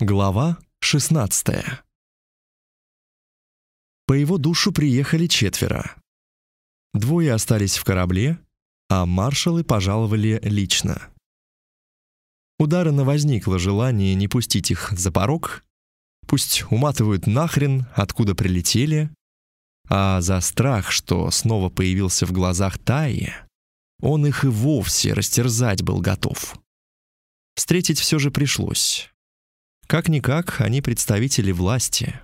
Глава 16. По его душу приехали четверо. Двое остались в корабле, а маршалы пожаловали лично. У возникло желание не пустить их за порог, пусть уматывают нахрен, откуда прилетели, а за страх, что снова появился в глазах Таи, он их и вовсе растерзать был готов. Встретить все же пришлось. Как-никак, они представители власти,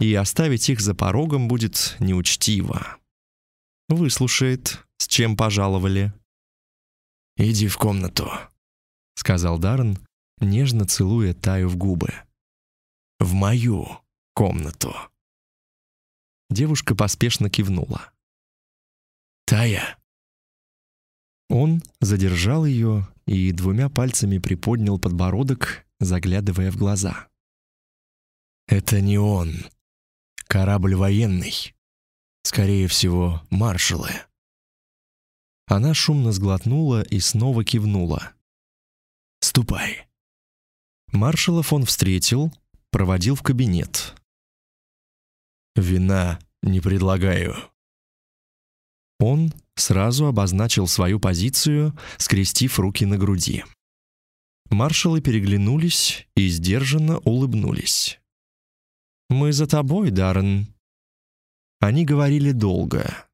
и оставить их за порогом будет неучтиво. Выслушает, с чем пожаловали. «Иди в комнату», — сказал Даррен, нежно целуя Таю в губы. «В мою комнату». Девушка поспешно кивнула. «Тая!» Он задержал ее и двумя пальцами приподнял подбородок, заглядывая в глаза. «Это не он. Корабль военный. Скорее всего, маршалы». Она шумно сглотнула и снова кивнула. «Ступай». Маршалов он встретил, проводил в кабинет. «Вина не предлагаю». Он сразу обозначил свою позицию, скрестив руки на груди. Маршалы переглянулись и сдержанно улыбнулись. «Мы за тобой, Даррен». Они говорили долго.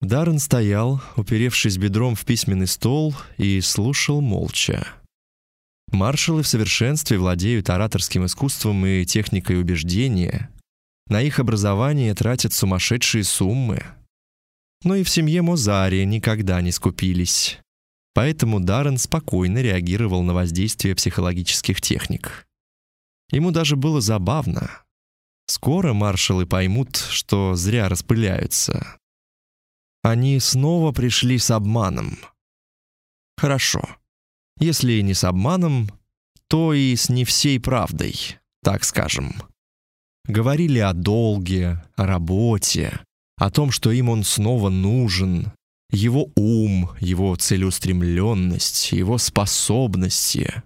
Даррен стоял, уперевшись бедром в письменный стол, и слушал молча. Маршалы в совершенстве владеют ораторским искусством и техникой убеждения. На их образование тратят сумасшедшие суммы. Но и в семье Мозари никогда не скупились. Поэтому Даррен спокойно реагировал на воздействие психологических техник. Ему даже было забавно. Скоро маршалы поймут, что зря распыляются. Они снова пришли с обманом. Хорошо. Если не с обманом, то и с не всей правдой, так скажем. Говорили о долге, о работе, о том, что им он снова нужен, его ум, его целеустремленность, его способности,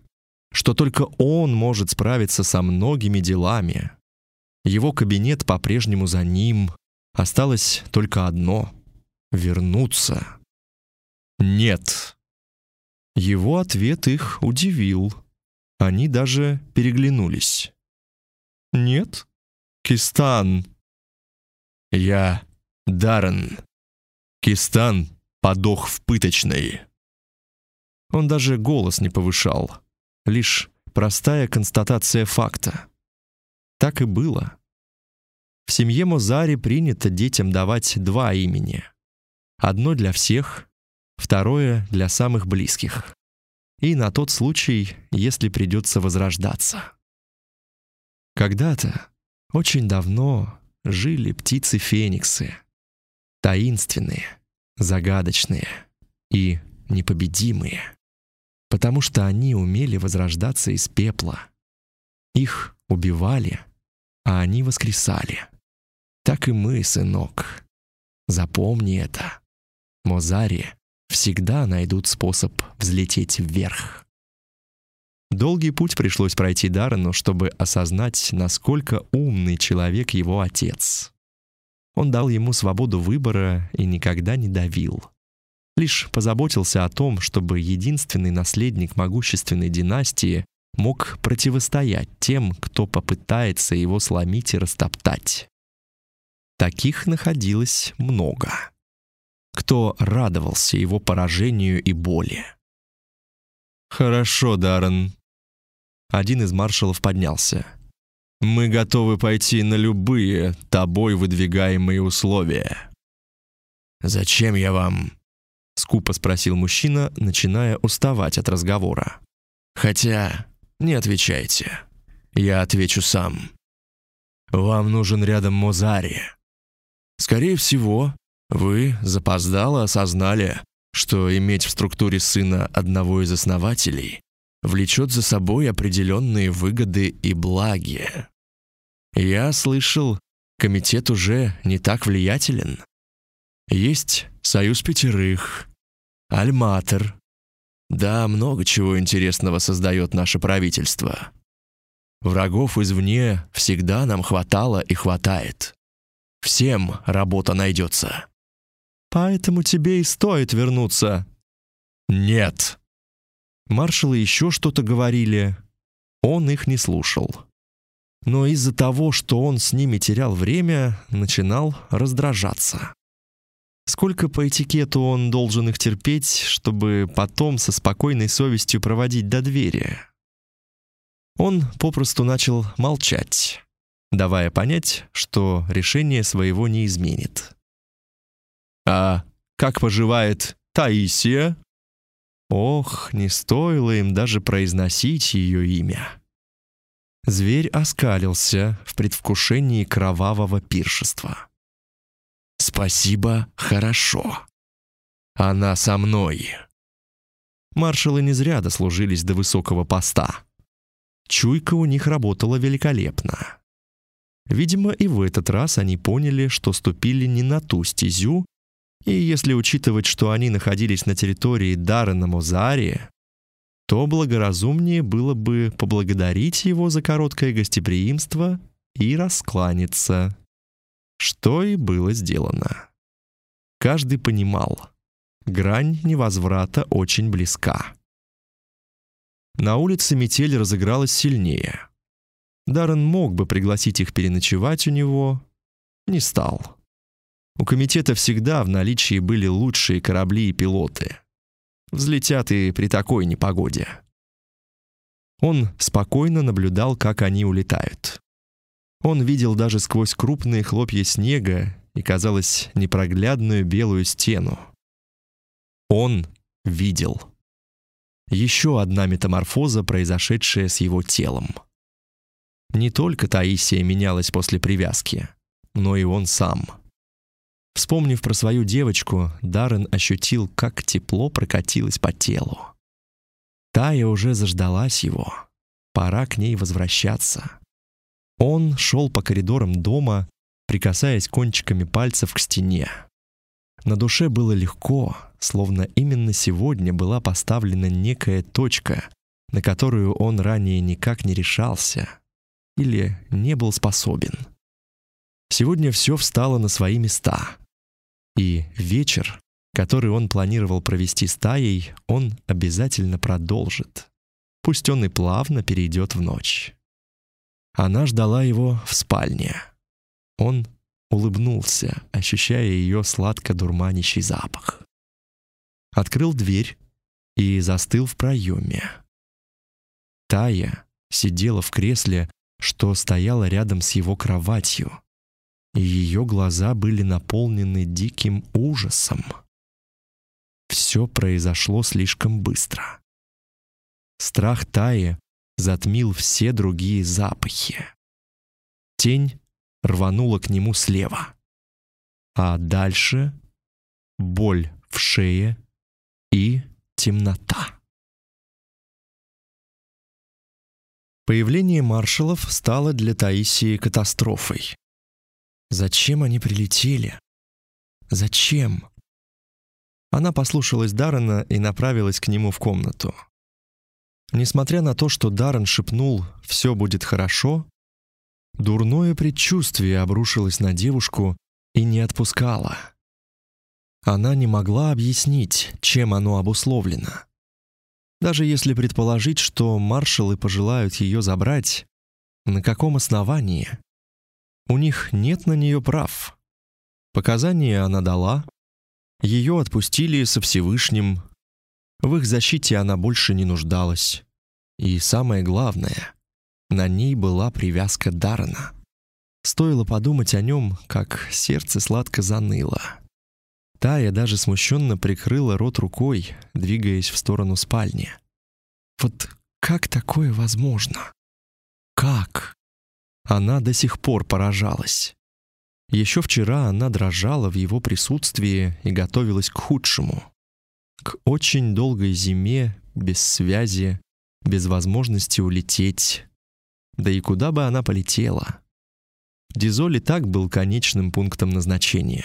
что только он может справиться со многими делами. Его кабинет по-прежнему за ним. Осталось только одно — вернуться. Нет. Его ответ их удивил. Они даже переглянулись. «Нет? Кистан?» «Я Даррен. Кистан подох в пыточной». Он даже голос не повышал. Лишь простая констатация факта. Так и было. В семье Мозари принято детям давать два имени. Одно для всех, второе для самых близких. И на тот случай, если придется возрождаться. Когда-то, очень давно, жили птицы-фениксы. Таинственные, загадочные и непобедимые. Потому что они умели возрождаться из пепла. Их убивали, а они воскресали. Так и мы, сынок. Запомни это. Мозари всегда найдут способ взлететь вверх. Долгий путь пришлось пройти Даррену, чтобы осознать, насколько умный человек его отец. Он дал ему свободу выбора и никогда не давил. Лишь позаботился о том, чтобы единственный наследник могущественной династии мог противостоять тем, кто попытается его сломить и растоптать. Таких находилось много. Кто радовался его поражению и боли. «Хорошо, Даррен». Один из маршалов поднялся. «Мы готовы пойти на любые тобой выдвигаемые условия». «Зачем я вам?» — скупо спросил мужчина, начиная уставать от разговора. «Хотя не отвечайте. Я отвечу сам. Вам нужен рядом Мозари. Скорее всего, вы запоздало осознали, что иметь в структуре сына одного из основателей влечет за собой определенные выгоды и благи. Я слышал, комитет уже не так влиятелен. Есть союз пятерых, Альматер, да, много чего интересного создает наше правительство. Врагов извне всегда нам хватало и хватает. Всем работа найдется. Поэтому тебе и стоит вернуться. Нет. Маршалы еще что-то говорили. Он их не слушал. Но из-за того, что он с ними терял время, начинал раздражаться. Сколько по этикету он должен их терпеть, чтобы потом со спокойной совестью проводить до двери? Он попросту начал молчать, давая понять, что решение своего не изменит. «А как поживает Таисия?» Ох, не стоило им даже произносить ее имя. Зверь оскалился в предвкушении кровавого пиршества. «Спасибо, хорошо. Она со мной». Маршалы не зря дослужились до высокого поста. Чуйка у них работала великолепно. Видимо, и в этот раз они поняли, что ступили не на ту стезю, и если учитывать, что они находились на территории Даррена Мозария, то благоразумнее было бы поблагодарить его за короткое гостеприимство и раскланяться. Что и было сделано. Каждый понимал, грань невозврата очень близка. На улице метель разыгралась сильнее. Даррен мог бы пригласить их переночевать у него, не стал. У комитета всегда в наличии были лучшие корабли и пилоты. Взлетят и при такой непогоде. Он спокойно наблюдал, как они улетают. Он видел даже сквозь крупные хлопья снега и, казалось, непроглядную белую стену. Он видел. Еще одна метаморфоза, произошедшая с его телом. Не только Таисия менялась после привязки, но и он сам. Вспомнив про свою девочку, Даррен ощутил, как тепло прокатилось по телу. Тая уже заждалась его. Пора к ней возвращаться. Он шел по коридорам дома, прикасаясь кончиками пальцев к стене. На душе было легко, словно именно сегодня была поставлена некая точка, на которую он ранее никак не решался или не был способен. Сегодня все встало на свои места. И вечер, который он планировал провести с Таей, он обязательно продолжит. Пусть он и плавно перейдет в ночь. Она ждала его в спальне. Он улыбнулся, ощущая ее сладко-дурманящий запах. Открыл дверь и застыл в проеме. Тая сидела в кресле, что стояло рядом с его кроватью, ее глаза были наполнены диким ужасом. Все произошло слишком быстро. Страх Таи затмил все другие запахи. Тень рванула к нему слева. А дальше боль в шее и темнота. Появление маршалов стало для Таисии катастрофой. Зачем они прилетели? Зачем? Она послушалась Даррена и направилась к нему в комнату. Несмотря на то, что Даррен шепнул «все будет хорошо», дурное предчувствие обрушилось на девушку и не отпускало. Она не могла объяснить, чем оно обусловлено. Даже если предположить, что маршалы пожелают ее забрать, на каком основании? У них нет на нее прав. Показания она дала, ее отпустили со Всевышним, в их защите она больше не нуждалась. И самое главное, на ней была привязка Дарана. Стоило подумать о нем, как сердце сладко заныло. Тая даже смущенно прикрыла рот рукой, двигаясь в сторону спальни. Вот как такое возможно? Как? Она до сих пор поражалась. Еще вчера она дрожала в его присутствии и готовилась к худшему к очень долгой зиме, без связи, без возможности улететь. Да и куда бы она полетела? Дизоль и так был конечным пунктом назначения.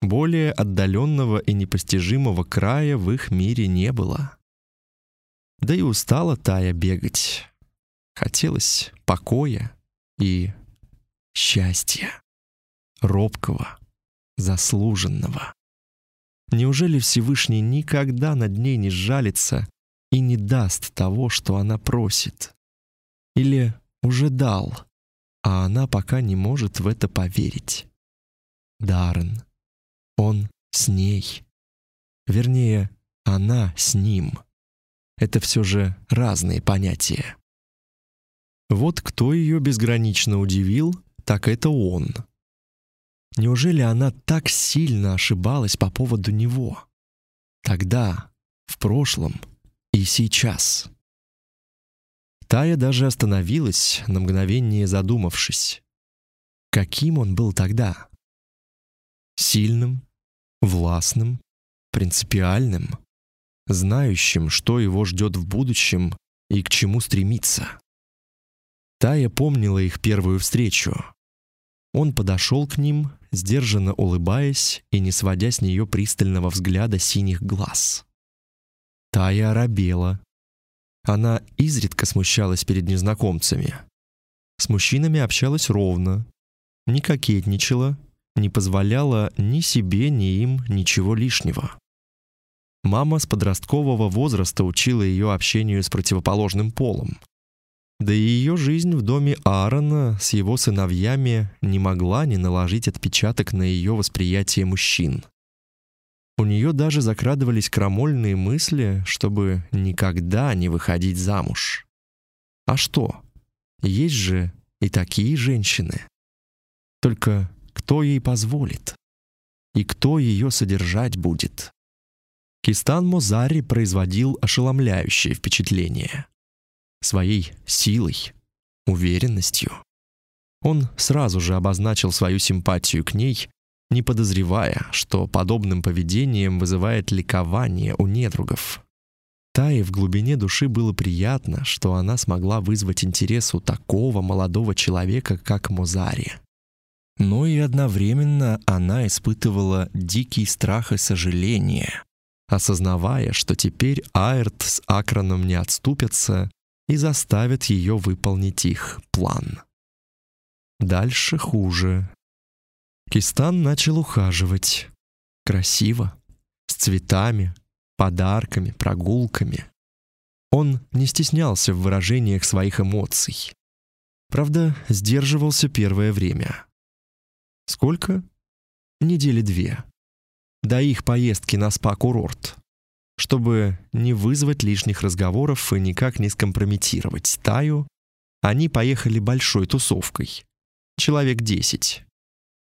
Более отдаленного и непостижимого края в их мире не было. Да и устала Тая бегать. Хотелось покоя и счастья. Робкого, заслуженного. Неужели Всевышний никогда над ней не сжалится и не даст того, что она просит? Или уже дал, а она пока не может в это поверить? Даррен. Он с ней. Вернее, она с ним. Это все же разные понятия. Вот кто ее безгранично удивил, так это он. Неужели она так сильно ошибалась по поводу него? Тогда, в прошлом и сейчас. Тая даже остановилась, на мгновение задумавшись. Каким он был тогда? Сильным, властным, принципиальным, знающим, что его ждет в будущем и к чему стремиться. Тая помнила их первую встречу. Он подошел к ним, сдержанно улыбаясь и не сводя с нее пристального взгляда синих глаз. Тая оробела. Она изредка смущалась перед незнакомцами. С мужчинами общалась ровно, не кокетничала, не позволяла ни себе, ни им ничего лишнего. Мама с подросткового возраста учила ее общению с противоположным полом. Да и ее жизнь в доме Аарона с его сыновьями не могла не наложить отпечаток на ее восприятие мужчин. У нее даже закрадывались крамольные мысли, чтобы никогда не выходить замуж. А что? Есть же и такие женщины. Только кто ей позволит? И кто ее содержать будет? Кистан Мозари производил ошеломляющее впечатление своей силой, уверенностью. Он сразу же обозначил свою симпатию к ней, не подозревая, что подобным поведением вызывает ликование у недругов. Тае в глубине души было приятно, что она смогла вызвать интерес у такого молодого человека, как Мозари. Но и одновременно она испытывала дикий страх и сожаление, осознавая, что теперь Аэрт с Акроном не отступятся и заставят ее выполнить их план. Дальше хуже. Кистан начал ухаживать. Красиво, с цветами, подарками, прогулками. Он не стеснялся в выражениях своих эмоций. Правда, сдерживался первое время. Сколько? Недели две. До их поездки на спа-курорт чтобы не вызвать лишних разговоров и никак не скомпрометировать Таю, они поехали большой тусовкой. Человек десять.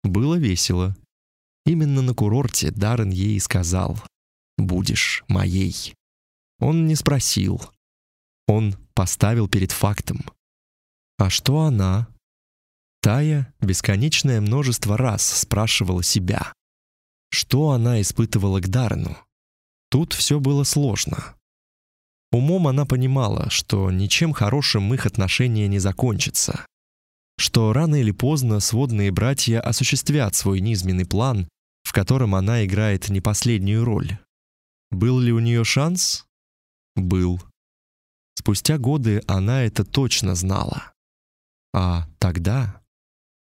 Было весело. Именно на курорте Даррен ей и сказал «Будешь моей». Он не спросил. Он поставил перед фактом. А что она? Тая бесконечное множество раз спрашивала себя, что она испытывала к Даррену. Тут все было сложно. Умом она понимала, что ничем хорошим их отношения не закончатся, что рано или поздно сводные братья осуществят свой низменный план, в котором она играет не последнюю роль. Был ли у нее шанс? Был. Спустя годы она это точно знала. А тогда...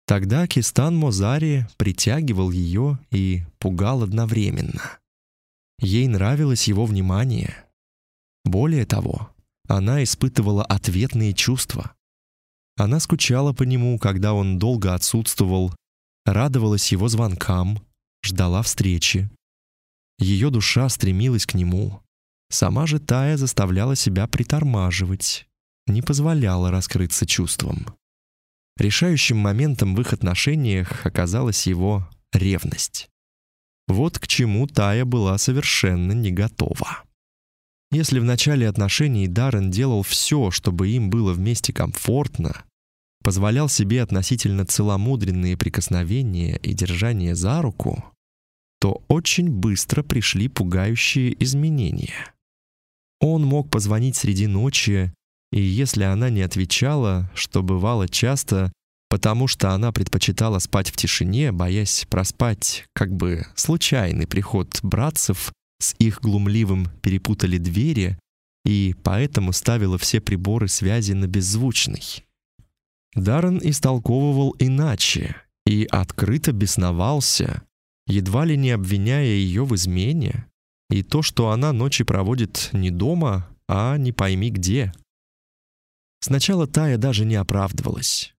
Тогда Кистан Мозари притягивал ее и пугал одновременно. Ей нравилось его внимание. Более того, она испытывала ответные чувства. Она скучала по нему, когда он долго отсутствовал, радовалась его звонкам, ждала встречи. Ее душа стремилась к нему. Сама же Тая заставляла себя притормаживать, не позволяла раскрыться чувствам. Решающим моментом в их отношениях оказалась его ревность. Вот к чему Тая была совершенно не готова. Если в начале отношений Даррен делал все, чтобы им было вместе комфортно, позволял себе относительно целомудренные прикосновения и держание за руку, то очень быстро пришли пугающие изменения. Он мог позвонить среди ночи, и если она не отвечала, что бывало часто, потому что она предпочитала спать в тишине, боясь проспать как бы случайный приход братцев, с их глумливым перепутали двери, и поэтому ставила все приборы связи на беззвучный. Даррен истолковывал иначе и открыто бесновался, едва ли не обвиняя ее в измене, и то, что она ночи проводит не дома, а не пойми где. Сначала Тая даже не оправдывалась.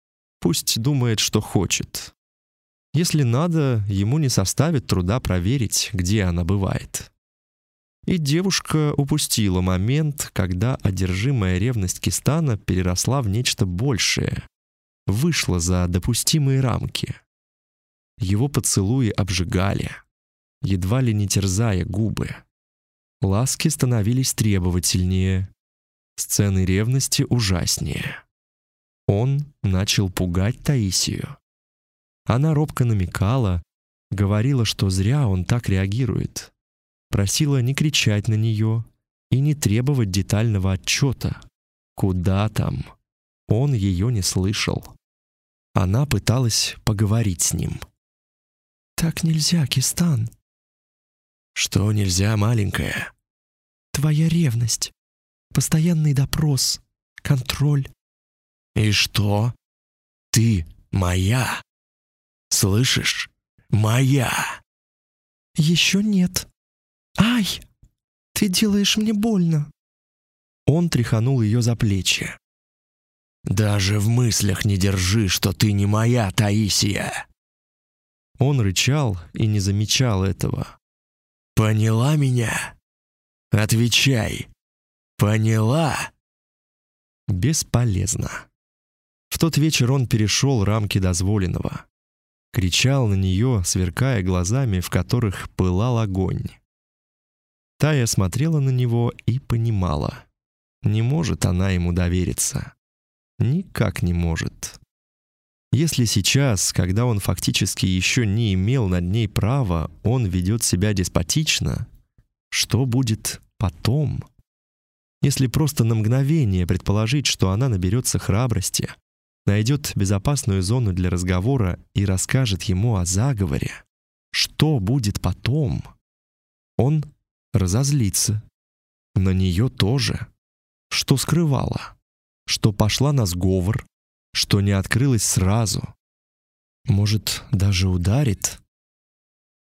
Пусть думает, что хочет. Если надо, ему не составит труда проверить, где она бывает. И девушка упустила момент, когда одержимая ревность Кистана переросла в нечто большее, вышла за допустимые рамки. Его поцелуи обжигали, едва ли не терзая губы. Ласки становились требовательнее, сцены ревности ужаснее. Он начал пугать Таисию. Она робко намекала, говорила, что зря он так реагирует. Просила не кричать на нее и не требовать детального отчета. Куда там? Он ее не слышал. Она пыталась поговорить с ним. «Так нельзя, Кистан». «Что нельзя, маленькая?» «Твоя ревность, постоянный допрос, контроль». «И что? Ты моя. Слышишь? Моя!» «Еще нет. Ай! Ты делаешь мне больно!» Он тряханул ее за плечи. «Даже в мыслях не держи, что ты не моя, Таисия!» Он рычал и не замечал этого. «Поняла меня? Отвечай! Поняла?» Бесполезно. В тот вечер он перешел рамки дозволенного. Кричал на нее, сверкая глазами, в которых пылал огонь. Тая смотрела на него и понимала. Не может она ему довериться. Никак не может. Если сейчас, когда он фактически еще не имел над ней права, он ведет себя деспотично, что будет потом? Если просто на мгновение предположить, что она наберется храбрости, найдет безопасную зону для разговора и расскажет ему о заговоре, что будет потом? Он разозлится. На нее тоже. Что скрывала? Что пошла на сговор? что не открылось сразу. Может, даже ударит.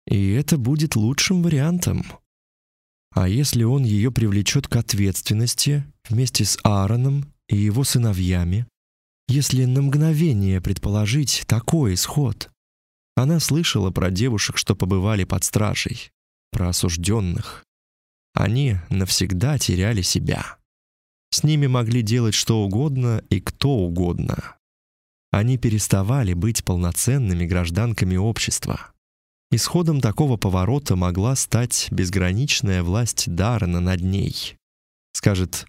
И это будет лучшим вариантом. А если он ее привлечет к ответственности вместе с Аароном и его сыновьями? Если на мгновение предположить такой исход? Она слышала про девушек, что побывали под стражей, про осужденных. Они навсегда теряли себя. С ними могли делать что угодно и кто угодно. Они переставали быть полноценными гражданками общества. Исходом такого поворота могла стать безграничная власть Даррена над ней. Скажет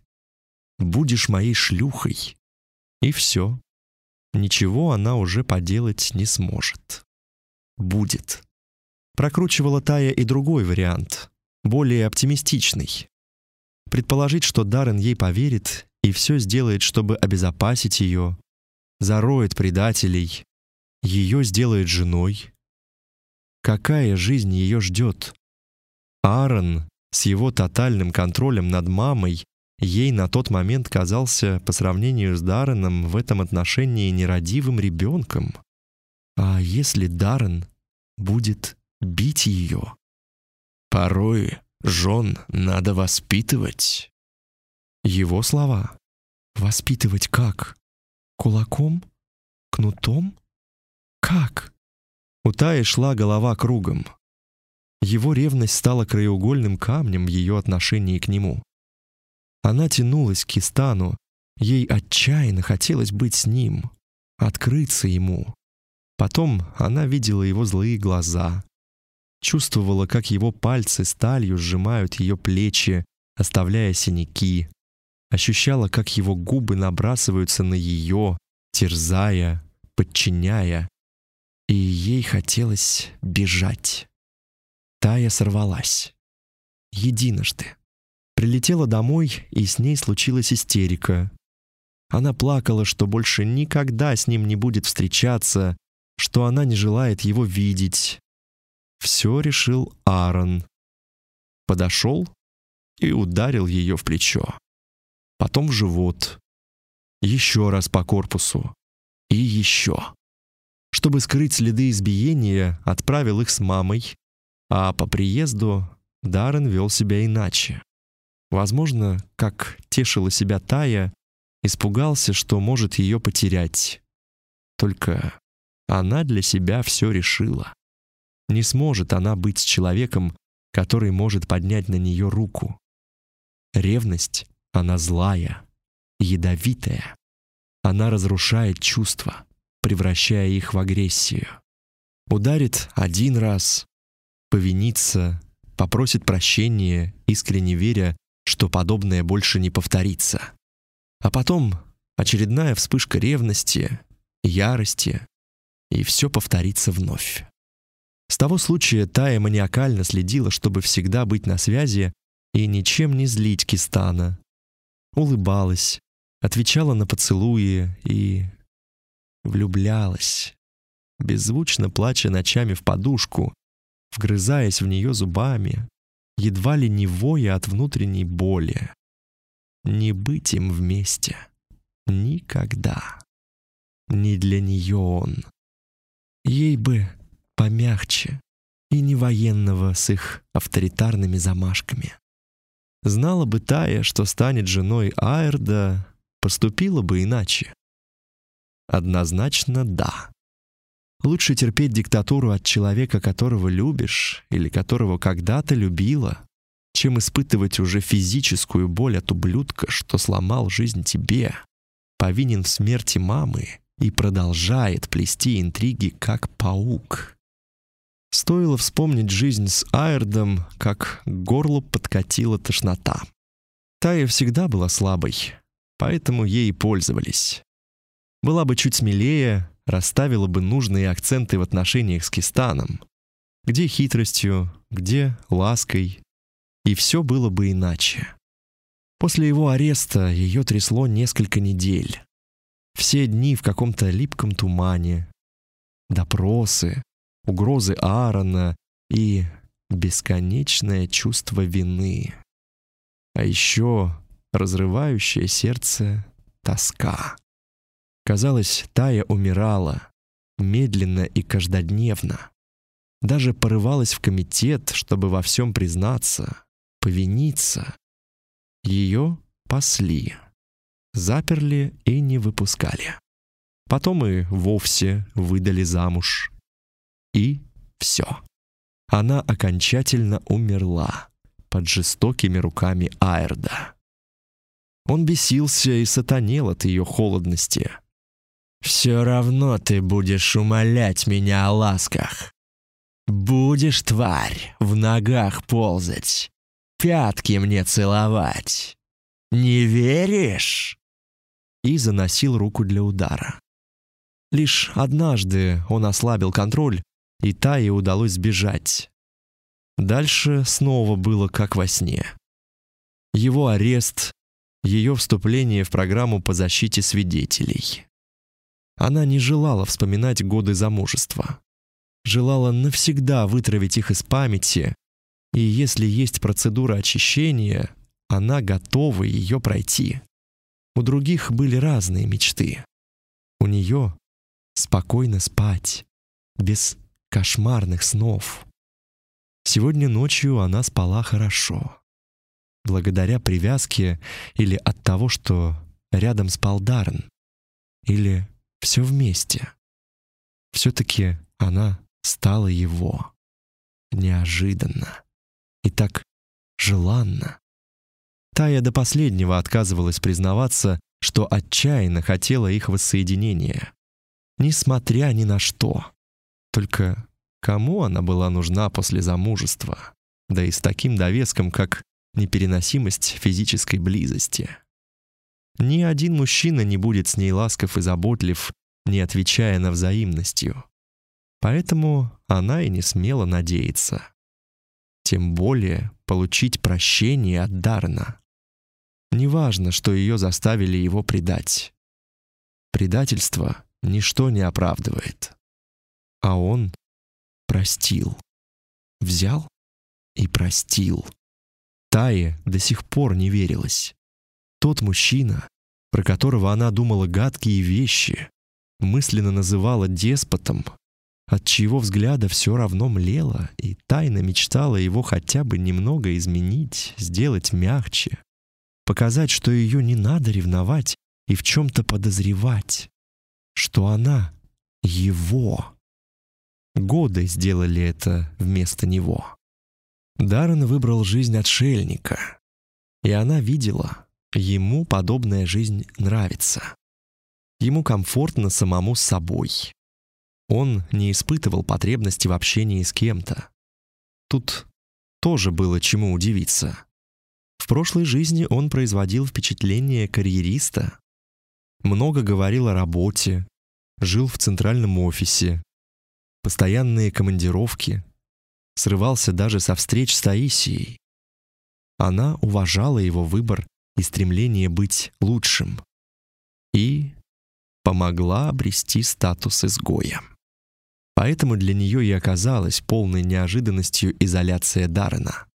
«Будешь моей шлюхой». И все. Ничего она уже поделать не сможет. Будет. Прокручивала Тая и другой вариант, более оптимистичный. Предположить, что Даррен ей поверит и все сделает, чтобы обезопасить ее, зароет предателей, ее сделает женой. Какая жизнь ее ждет? Аарон с его тотальным контролем над мамой ей на тот момент казался по сравнению с Дарреном в этом отношении нерадивым ребенком. А если Даррен будет бить ее? Порой жен надо воспитывать. Его слова. Воспитывать как? Кулаком? Кнутом? Как? У Таи шла голова кругом. Его ревность стала краеугольным камнем в ее отношении к нему. Она тянулась к Кистану, ей отчаянно хотелось быть с ним, открыться ему. Потом она видела его злые глаза, чувствовала, как его пальцы сталью сжимают ее плечи, оставляя синяки, ощущала, как его губы набрасываются на ее, терзая, подчиняя, и ей хотелось бежать. Тая сорвалась. Единожды. Прилетела домой, и с ней случилась истерика. Она плакала, что больше никогда с ним не будет встречаться, что она не желает его видеть. Все решил Аарон. Подошел и ударил ее в плечо. потом в живот, еще раз по корпусу и еще. Чтобы скрыть следы избиения, отправил их с мамой, а по приезду Даррен вел себя иначе. Возможно, как тешила себя Тая, испугался, что может ее потерять. Только она для себя все решила. Не сможет она быть с человеком, который может поднять на нее руку. Ревность, она злая, ядовитая. Она разрушает чувства, превращая их в агрессию. Ударит один раз, повинится, попросит прощения, искренне веря, что подобное больше не повторится. А потом очередная вспышка ревности, ярости, и все повторится вновь. С того случая Тая маниакально следила, чтобы всегда быть на связи и ничем не злить Кистана. Улыбалась, отвечала на поцелуи и влюблялась, беззвучно плача ночами в подушку, вгрызаясь в нее зубами, едва ли не воя от внутренней боли. Не быть им вместе. Никогда. Не для нее он. Ей бы помягче и не военного с их авторитарными замашками. Знала бы Тая, что станет женой Айрда, поступила бы иначе. Однозначно да. Лучше терпеть диктатуру от человека, которого любишь или которого когда-то любила, чем испытывать уже физическую боль от ублюдка, что сломал жизнь тебе, повинен в смерти мамы и продолжает плести интриги как паук. Стоило вспомнить жизнь с Айрдом, как к горлу подкатила тошнота. Тая всегда была слабой, поэтому ей пользовались. Была бы чуть смелее, расставила бы нужные акценты в отношениях с Кистаном. Где хитростью, где лаской. И все было бы иначе. После его ареста ее трясло несколько недель. Все дни в каком-то липком тумане. Допросы, угрозы Аарона и бесконечное чувство вины. А еще разрывающее сердце тоска. Казалось, Тая умирала, медленно и каждодневно. Даже порывалась в комитет, чтобы во всем признаться, повиниться. Ее пасли, заперли и не выпускали. Потом и вовсе выдали замуж. И все. Она окончательно умерла под жестокими руками Айрда. Он бесился и сатанел от ее холодности. Все равно ты будешь умолять меня о ласках. Будешь, тварь, в ногах ползать, пятки мне целовать. Не веришь?» И заносил руку для удара. Лишь однажды он ослабил контроль, и Тае удалось сбежать. Дальше снова было как во сне. Его арест, ее вступление в программу по защите свидетелей. Она не желала вспоминать годы замужества. Желала навсегда вытравить их из памяти, и если есть процедура очищения, она готова ее пройти. У других были разные мечты. У нее спокойно спать, без кошмарных снов. Сегодня ночью она спала хорошо. Благодаря привязке или от того, что рядом спал Дарн, или все вместе. Все-таки она стала его. Неожиданно. И так желанно. Тая до последнего отказывалась признаваться, что отчаянно хотела их воссоединения. Несмотря ни на что. Только кому она была нужна после замужества? Да и с таким довеском, как непереносимость физической близости. Ни один мужчина не будет с ней ласков и заботлив, не отвечая на взаимностью. Поэтому она и не смела надеяться. Тем более получить прощение от Дарна. Неважно, что ее заставили его предать. Предательство ничто не оправдывает. А он простил. Взял и простил. Тае до сих пор не верилось. Тот мужчина, про которого она думала гадкие вещи, мысленно называла деспотом, от чьего взгляда все равно млела и тайно мечтала его хотя бы немного изменить, сделать мягче, показать, что ее не надо ревновать и в чем-то подозревать, что она его. Годы сделали это вместо него. Даррен выбрал жизнь отшельника, и она видела, ему подобная жизнь нравится. Ему комфортно самому с собой. Он не испытывал потребности в общении с кем-то. Тут тоже было чему удивиться. В прошлой жизни он производил впечатление карьериста. Много говорил о работе, жил в центральном офисе, постоянные командировки, срывался даже со встреч с Таисией. Она уважала его выбор и стремление быть лучшим. И помогла обрести статус изгоя. Поэтому для нее и оказалась полной неожиданностью изоляция Даррена.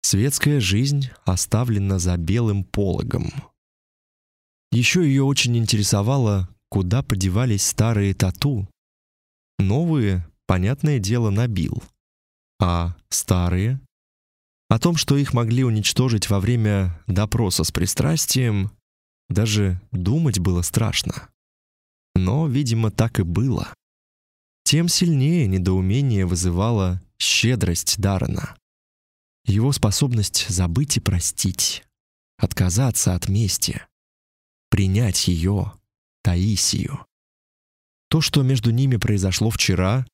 Светская жизнь оставлена за белым пологом. Еще ее очень интересовало, куда подевались старые тату. Новые, понятное дело, набил. А старые? О том, что их могли уничтожить во время допроса с пристрастием, даже думать было страшно. Но, видимо, так и было. Тем сильнее недоумение вызывала щедрость Даррена. Его способность забыть и простить, отказаться от мести, принять ее, Таисию. То, что между ними произошло вчера,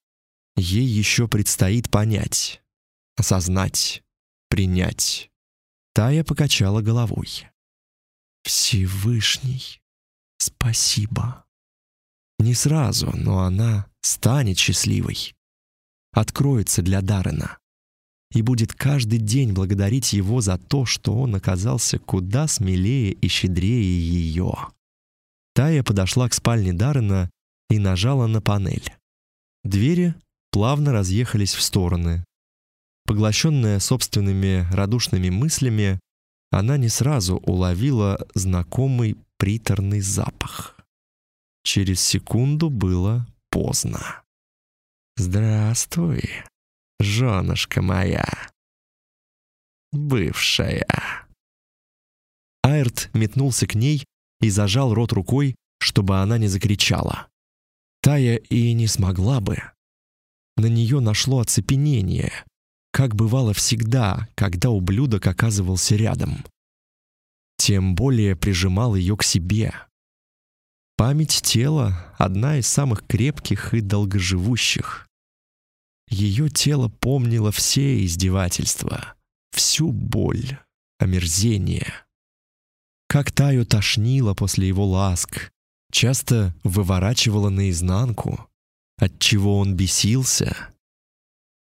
ей еще предстоит понять, осознать, принять. Тая покачала головой. Всевышний, спасибо. Не сразу, но она станет счастливой. Откроется для Дарена и будет каждый день благодарить его за то, что он оказался куда смелее и щедрее ее. Тая подошла к спальне Дарена и нажала на панель. Двери плавно разъехались в стороны. Поглощенная собственными радушными мыслями, она не сразу уловила знакомый приторный запах. Через секунду было поздно. «Здравствуй, женушка моя, бывшая». Айрт метнулся к ней и зажал рот рукой, чтобы она не закричала. Тая и не смогла бы. На нее нашло оцепенение, как бывало всегда, когда ублюдок оказывался рядом. Тем более прижимал ее к себе. Память тела — одна из самых крепких и долгоживущих. Ее тело помнило все издевательства, всю боль, омерзение. Как Таю тошнило после его ласк, часто выворачивало наизнанку, от чего он бесился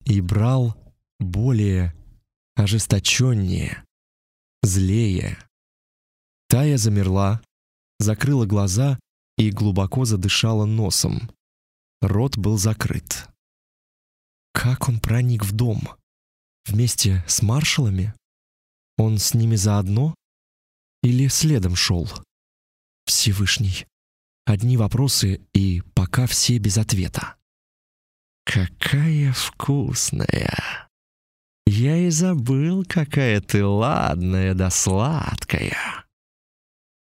и брал более ожесточеннее, злее. Тая замерла, закрыла глаза и глубоко задышала носом. Рот был закрыт. Как он проник в дом? Вместе с маршалами? Он с ними заодно? Или следом шел? Всевышний. Одни вопросы и пока все без ответа. «Какая вкусная!» «Я и забыл, какая ты ладная да сладкая!»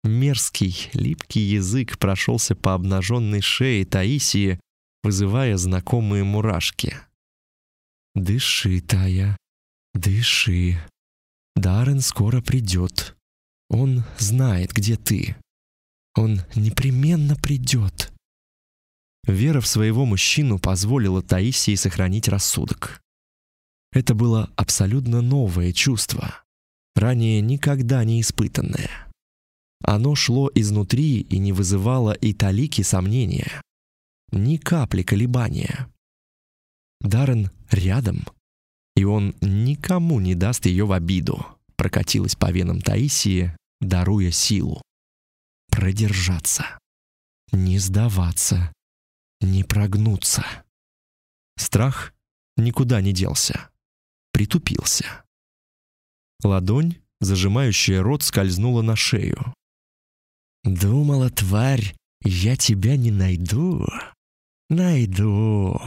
Мерзкий, липкий язык прошелся по обнаженной шее Таисии, вызывая знакомые мурашки. «Дыши, Тая, дыши. Даррен скоро придет. Он знает, где ты. Он непременно придет». Вера в своего мужчину позволила Таисии сохранить рассудок. Это было абсолютно новое чувство, ранее никогда не испытанное. Оно шло изнутри и не вызывало и талики сомнения. Ни капли колебания. Даррен рядом, и он никому не даст ее в обиду, прокатилась по венам Таисии, даруя силу. Продержаться. Не сдаваться. Не прогнуться. Страх никуда не делся. Притупился. Ладонь зажимающая рот, скользнула на шею. «Думала, тварь, я тебя не найду. Найду.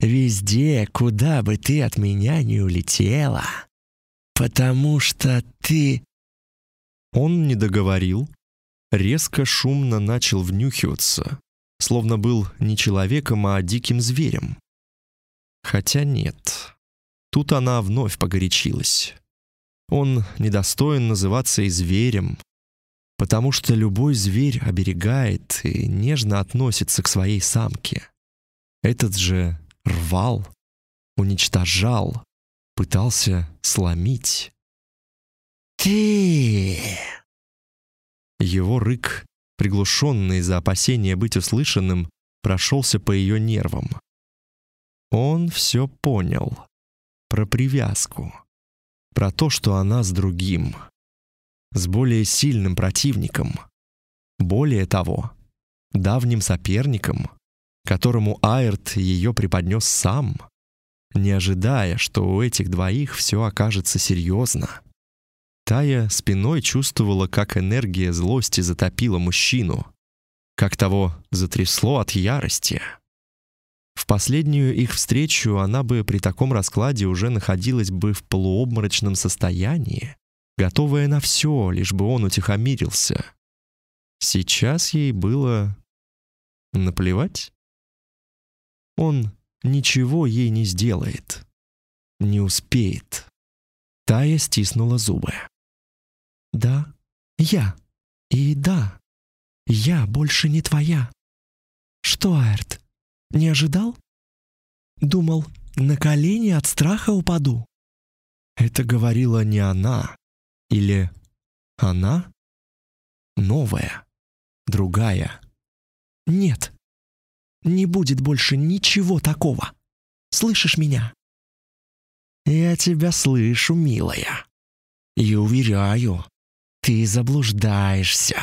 Везде, куда бы ты от меня не улетела. Потому что ты...» Он не договорил, резко шумно начал внюхиваться, словно был не человеком, а диким зверем. Хотя нет. Тут она вновь погорячилась. Он недостоин называться и зверем, потому что любой зверь оберегает и нежно относится к своей самке. Этот же рвал, уничтожал, пытался сломить. «Ты...» Его рык, приглушенный из-за опасения быть услышанным, прошелся по ее нервам. Он все понял. Про привязку. Про то, что она с другим. С более сильным противником. Более того, давним соперником, которому Айрт ее преподнес сам, не ожидая, что у этих двоих все окажется серьезно. Тая спиной чувствовала, как энергия злости затопила мужчину, как того затрясло от ярости. В последнюю их встречу она бы при таком раскладе уже находилась бы в полуобморочном состоянии, готовая на все, лишь бы он утихомирился. Сейчас ей было наплевать. Он ничего ей не сделает, не успеет. Тая стиснула зубы. Да, я. И да, я больше не твоя. Что, Айрт, не ожидал? Думал, на колени от страха упаду. Это говорила не она. Или она? Новая. Другая. Нет. Не будет больше ничего такого. Слышишь меня? Я тебя слышу, милая. И уверяю, ты заблуждаешься.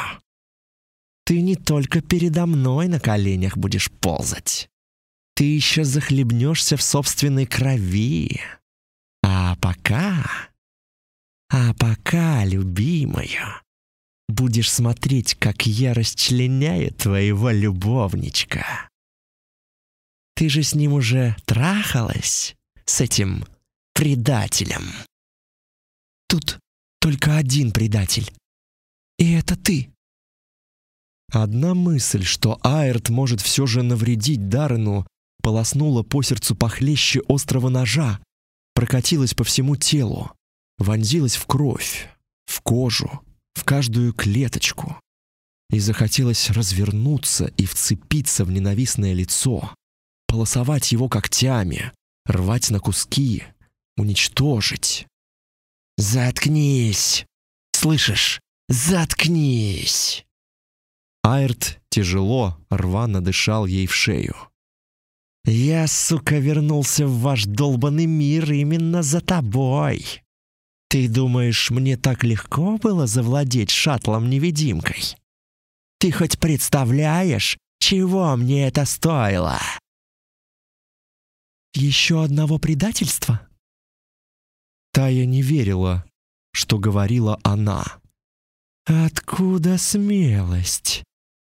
Ты не только передо мной на коленях будешь ползать. Ты еще захлебнешься в собственной крови. А пока... А пока, любимая, будешь смотреть, как я расчленяю твоего любовничка. Ты же с ним уже трахалась, с этим предателем. Тут только один предатель. И это ты. Одна мысль, что Айрт может все же навредить Даррену, полоснула по сердцу похлеще острого ножа, прокатилась по всему телу, вонзилась в кровь, в кожу, в каждую клеточку. И захотелось развернуться и вцепиться в ненавистное лицо, полосовать его когтями, рвать на куски, уничтожить. «Заткнись! Слышишь? Заткнись!» Айрт тяжело, рвано дышал ей в шею. «Я, сука, вернулся в ваш долбанный мир именно за тобой. Ты думаешь, мне так легко было завладеть шаттлом-невидимкой? Ты хоть представляешь, чего мне это стоило?» «Еще одного предательства?» Тая не верила, что говорила она. «Откуда смелость?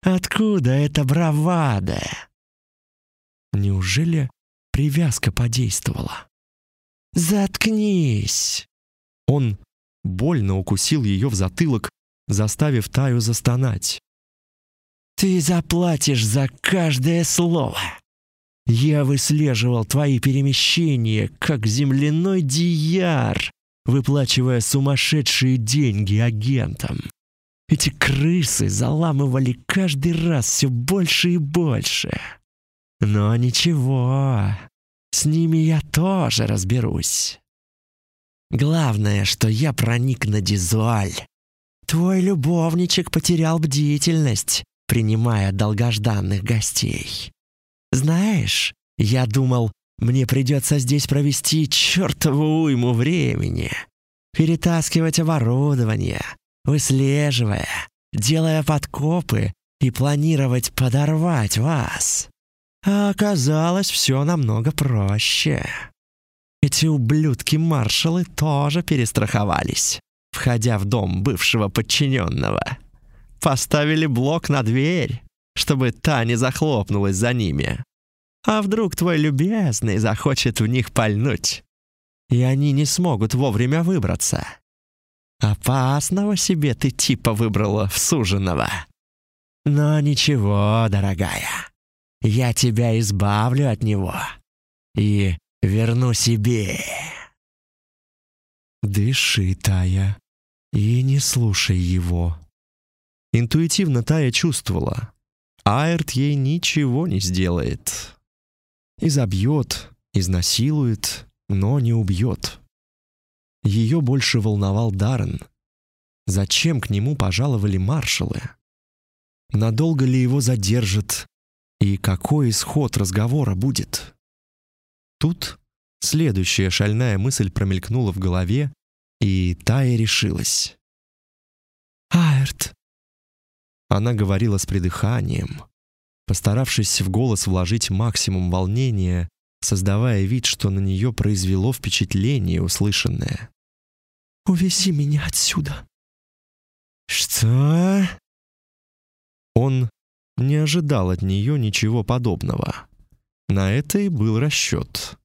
Откуда эта бравада?» Неужели привязка подействовала? «Заткнись!» Он больно укусил ее в затылок, заставив Таю застонать. «Ты заплатишь за каждое слово!» Я выслеживал твои перемещения, как земляной дияр, выплачивая сумасшедшие деньги агентам. Эти крысы заламывали каждый раз все больше и больше. Но ничего, с ними я тоже разберусь. Главное, что я проник на Дизуаль. Твой любовничек потерял бдительность, принимая долгожданных гостей. Знаешь, я думал, мне придется здесь провести чертову уйму времени. Перетаскивать оборудование, выслеживая, делая подкопы и планировать подорвать вас. А оказалось все намного проще. Эти ублюдки-маршалы тоже перестраховались. Входя в дом бывшего подчиненного. Поставили блок на дверь, чтобы та не захлопнулась за ними. А вдруг твой любезный захочет в них пальнуть, и они не смогут вовремя выбраться? Опасного себе ты типа выбрала в суженого. Но ничего, дорогая, я тебя избавлю от него и верну себе. Дыши, Тая, и не слушай его. Интуитивно Тая чувствовала, Айрт ей ничего не сделает. Изобьет, изнасилует, но не убьет. Ее больше волновал Даррен. Зачем к нему пожаловали маршалы? Надолго ли его задержат? И какой исход разговора будет? Тут следующая шальная мысль промелькнула в голове, и Тая решилась. «Аэрт!» Она говорила с придыханием, постаравшись в голос вложить максимум волнения, создавая вид, что на нее произвело впечатление услышанное. «Увези меня отсюда!» «Что?» Он не ожидал от нее ничего подобного. На это и был расчет.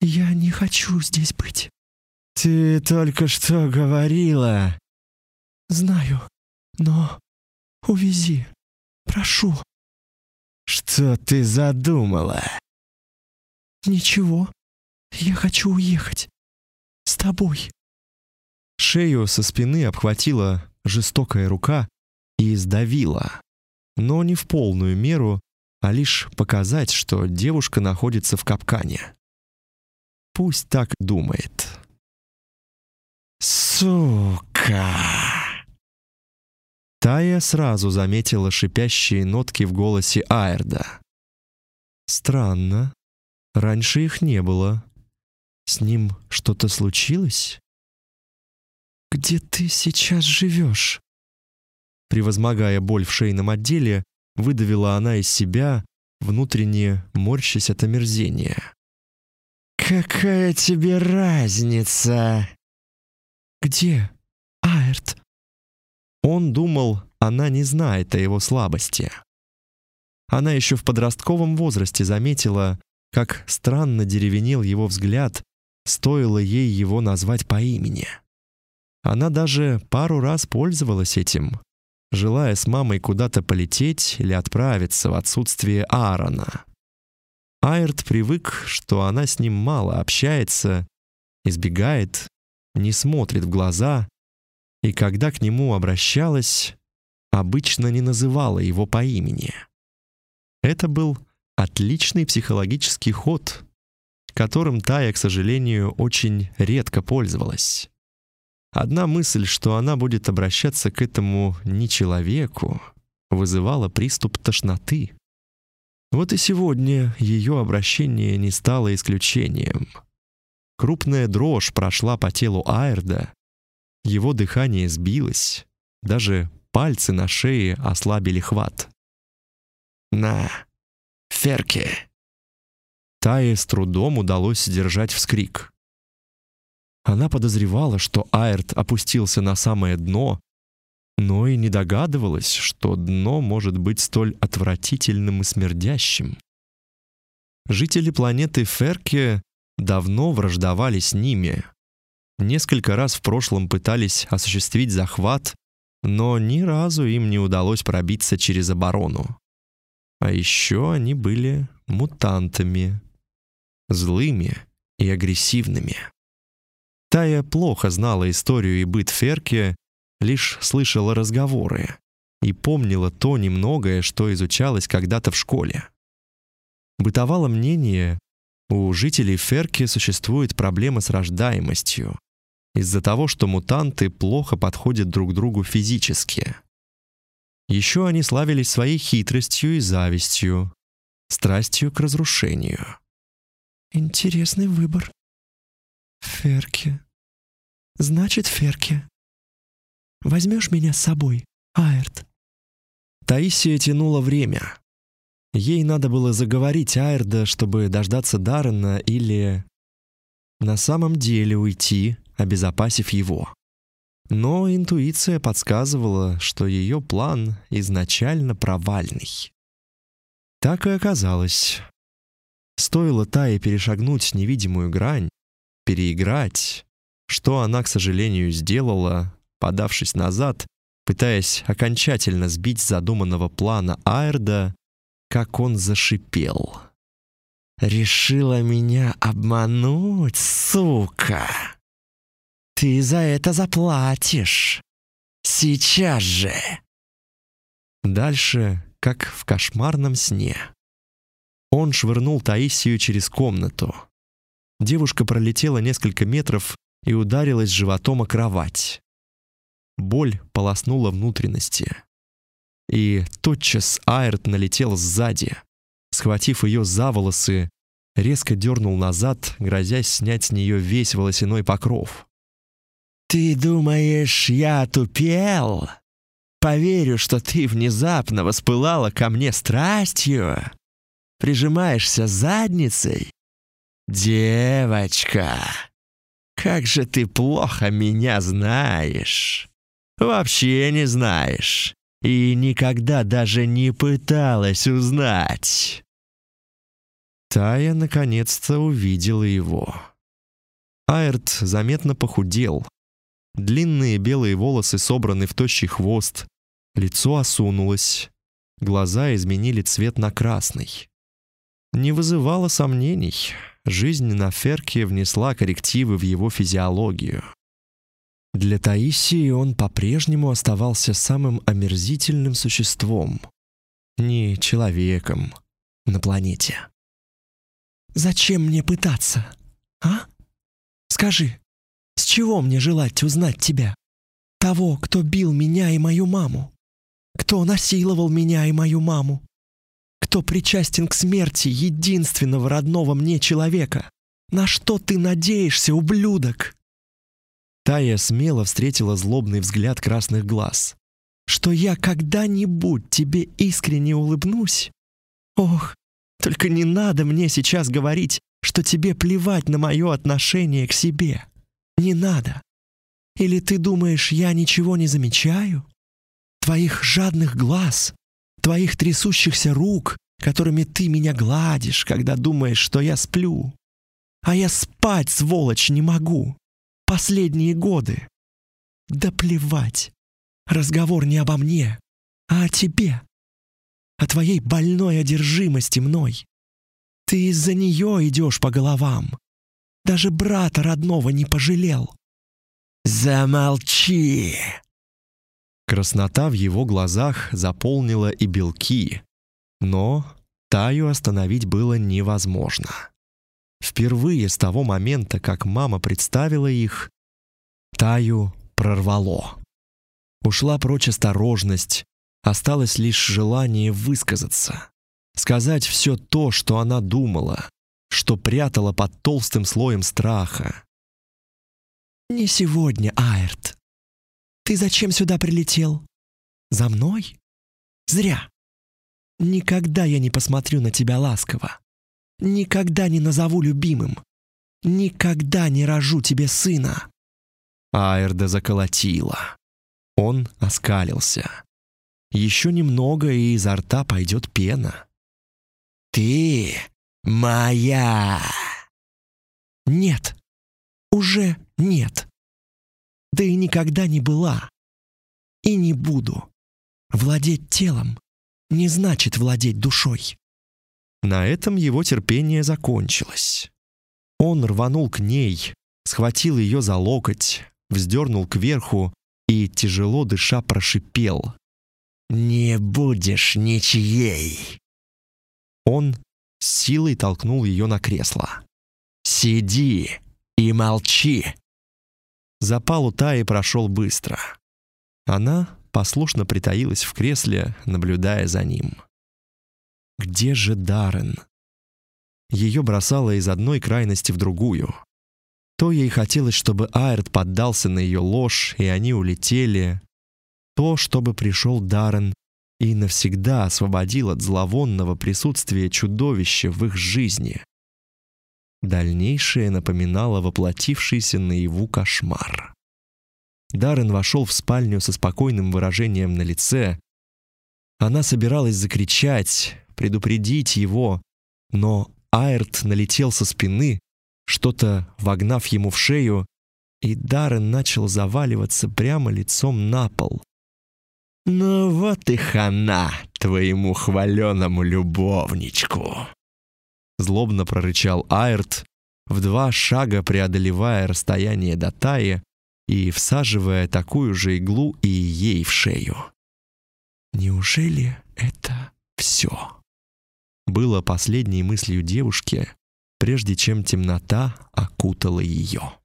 «Я не хочу здесь быть». «Ты только что говорила». «Знаю, но увези, прошу». «Что ты задумала?» «Ничего, я хочу уехать. С тобой». Шею со спины обхватила жестокая рука и сдавила, но не в полную меру, а лишь показать, что девушка находится в капкане. Пусть так думает. «Сука!» Тая сразу заметила шипящие нотки в голосе Айрда. Странно. Раньше их не было. С ним что-то случилось? «Где ты сейчас живешь?» Превозмогая боль в шейном отделе, выдавила она из себя, внутренне морщась от омерзения. «Какая тебе разница?» «Где? Аэрт?» Он думал, она не знает о его слабости. Она еще в подростковом возрасте заметила, как странно деревенел его взгляд, стоило ей его назвать по имени. Она даже пару раз пользовалась этим, желая с мамой куда-то полететь или отправиться в отсутствие Аарона. Айрт привык, что она с ним мало общается, избегает, не смотрит в глаза, и когда к нему обращалась, обычно не называла его по имени. Это был отличный психологический ход, которым Тая, к сожалению, очень редко пользовалась. Одна мысль, что она будет обращаться к этому не человеку, вызывала приступ тошноты. Вот и сегодня ее обращение не стало исключением. Крупная дрожь прошла по телу Айрда, его дыхание сбилось, даже пальцы на шее ослабили хват. «На, Ферке!» Тае с трудом удалось сдержать вскрик. Она подозревала, что Айрт опустился на самое дно, но и не догадывалась, что дно может быть столь отвратительным и смердящим. Жители планеты Ферке давно враждовали с ними. Несколько раз в прошлом пытались осуществить захват, но ни разу им не удалось пробиться через оборону. А еще они были мутантами, злыми и агрессивными. Тая плохо знала историю и быт Ферки, лишь слышала разговоры и помнила то немногое, что изучалось когда-то в школе. Бытовало мнение, у жителей Ферки существует проблема с рождаемостью из-за того, что мутанты плохо подходят друг другу физически. Еще они славились своей хитростью и завистью, страстью к разрушению. Интересный выбор. Ферки. Значит, Ферки. Возьмешь меня с собой, Аэрт? Таисия тянула время. Ей надо было заговорить Айрда, чтобы дождаться Даррена или на самом деле уйти, обезопасив его. Но интуиция подсказывала, что ее план изначально провальный. Так и оказалось. Стоило Тае перешагнуть невидимую грань, переиграть, что она, к сожалению, сделала, подавшись назад, пытаясь окончательно сбить задуманного плана Айрда, как он зашипел. «Решила меня обмануть, сука! Ты за это заплатишь! Сейчас же!» Дальше, как в кошмарном сне. Он швырнул Таисию через комнату. Девушка пролетела несколько метров и ударилась животом о кровать. Боль полоснула внутренности. И тотчас Айрт налетел сзади, схватив ее за волосы, резко дернул назад, грозясь снять с нее весь волосяной покров. «Ты думаешь, я тупел? Поверю, что ты внезапно воспылала ко мне страстью? Прижимаешься задницей? Девочка, как же ты плохо меня знаешь!» Вообще не знаешь. И никогда даже не пыталась узнать. Тая наконец-то увидела его. Айрт заметно похудел. Длинные белые волосы собраны в тощий хвост, лицо осунулось, глаза изменили цвет на красный. Не вызывало сомнений, жизнь на Ферке внесла коррективы в его физиологию. Для Таисии он по-прежнему оставался самым омерзительным существом, не человеком на планете. «Зачем мне пытаться, а? Скажи, с чего мне желать узнать тебя? Того, кто бил меня и мою маму? Кто насиловал меня и мою маму? Кто причастен к смерти единственного родного мне человека? На что ты надеешься, ублюдок?» Тая смело встретила злобный взгляд красных глаз. «Что я когда-нибудь тебе искренне улыбнусь? Ох, только не надо мне сейчас говорить, что тебе плевать на мое отношение к себе. Не надо. Или ты думаешь, я ничего не замечаю? Твоих жадных глаз, твоих трясущихся рук, которыми ты меня гладишь, когда думаешь, что я сплю. А я спать, сволочь, не могу последние годы. Да плевать. Разговор не обо мне, а о тебе. О твоей больной одержимости мной. Ты из-за нее идешь по головам. Даже брата родного не пожалел. Замолчи. Краснота в его глазах заполнила и белки, но Таю остановить было невозможно. Впервые с того момента, как мама представила их, Таю прорвало. Ушла прочь осторожность, осталось лишь желание высказаться, сказать все то, что она думала, что прятала под толстым слоем страха. «Не сегодня, Айрт. Ты зачем сюда прилетел? За мной? Зря. Никогда я не посмотрю на тебя ласково. Никогда не назову любимым. Никогда не рожу тебе сына. Айрда заколотила. Он оскалился. Еще немного, и изо рта пойдет пена. «Ты моя!» «Нет, уже нет. Да и никогда не была. И не буду. Владеть телом не значит владеть душой». На этом его терпение закончилось. Он рванул к ней, схватил ее за локоть, вздернул кверху и, тяжело дыша, прошипел. «Не будешь ничьей!» Он силой толкнул ее на кресло. «Сиди и молчи!» Запал у Таи прошел быстро. Она послушно притаилась в кресле, наблюдая за ним. Где же Даррен? Ее бросало из одной крайности в другую. То ей хотелось, чтобы Айрт поддался на ее ложь, и они улетели. То, чтобы пришел Даррен и навсегда освободил от зловонного присутствия чудовища в их жизни. Дальнейшее напоминало воплотившийся наяву кошмар. Даррен вошел в спальню со спокойным выражением на лице. Она собиралась закричать, предупредить его, но Айрт налетел со спины, что-то вогнав ему в шею, и Даррен начал заваливаться прямо лицом на пол. «Ну вот и хана твоему хваленому любовничку!» Злобно прорычал Айрт, в два шага преодолевая расстояние до Таи и всаживая такую же иглу и ей в шею. «Неужели это все?» Было последней мыслью девушки, прежде чем темнота окутала ее.